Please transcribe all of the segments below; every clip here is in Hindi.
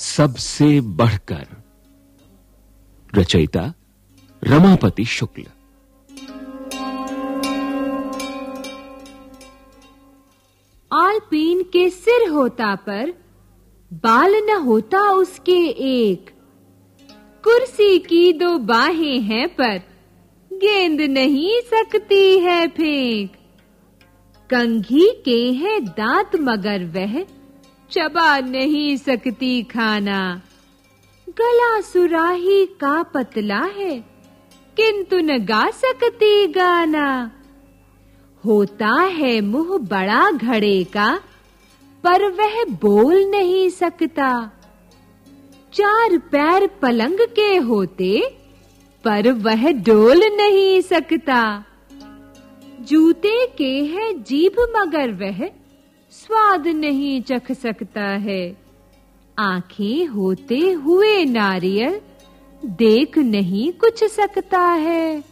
सबसे बढ़कर रचयिता रमापति शुक्ल। आलपीन के सिर होता पर बाल न होता उसके एक। कुर्सी की दो बाहें हैं पर गेंद नहीं सकती है फेंक। कंघी के हैं दांत मगर वह चबा नहीं सकती खाना। गला सुराही का पतला है, किंतु न गा सकती गाना। होता है मुँह बड़ा घड़े का, पर वह बोल नहीं सकता। चार पैर पलंग के होते, पर वह डोल नहीं सकता। जूते के है जीभ मगर वह स्वाद नहीं चख सकता है। आँखें होते हुए नारियल देख नहीं कुछ सकता है।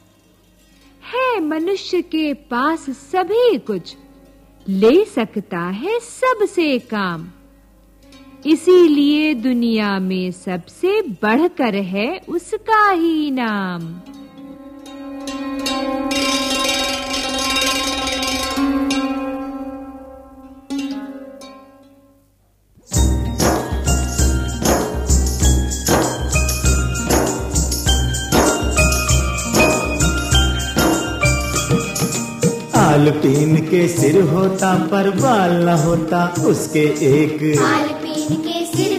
है मनुष्य के पास सभी कुछ, ले सकता है सबसे काम। इसीलिए दुनिया में सबसे बढ़कर है उसका ही नाम। आलपीन के सिर होता पर बाल न होता उसके एक। आलपीन के सिर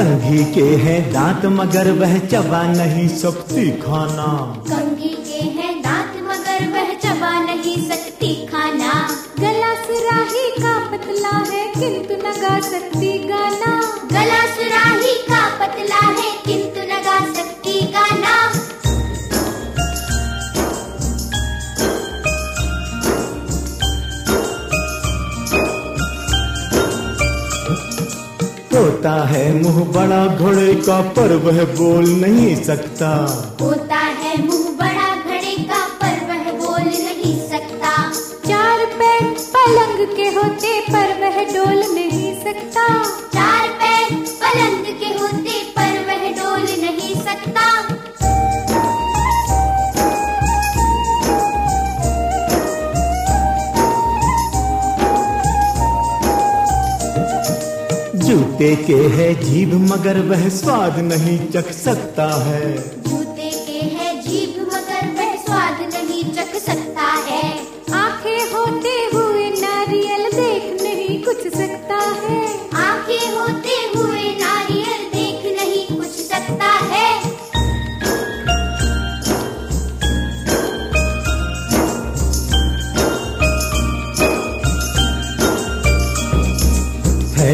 कंघी के है दांत, मगर वह चबा नहीं सकती खाना। कंघी के है दांत, मगर वह चबा नहीं सकती खाना। गला सुराही का पतला है, किंतु न गा सकती गाना। गला सुराही का पतला है, किंतु होता है मुँह बड़ा घोड़े का पर वह बोल नहीं सकता। होता है मुँह बड़ा घोड़े का पर वह बोल नहीं सकता। चार पैर पलंग के होते पर वह डोल नहीं सकता। चार जूते के है जीभ, मगर वह स्वाद नहीं चख सकता है। जूते के है जीभ, मगर वह स्वाद नहीं चख सकता है। आँखें होते हुए नारियल देख नहीं कुछ सकता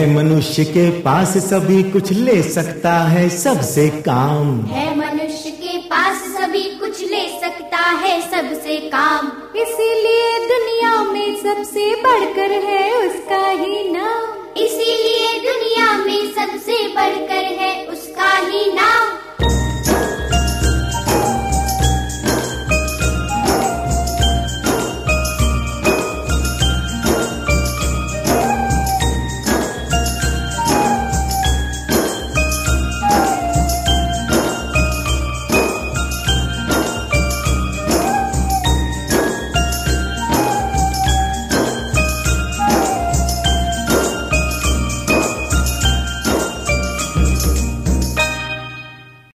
है मनुष्य के पास सभी कुछ ले सकता है, सबसे काम। है मनुष्य के पास सभी कुछ ले सकता है, सबसे काम। इसीलिए दुनिया में सबसे बढ़कर है उसका ही नाम। इसीलिए दुनिया में सबसे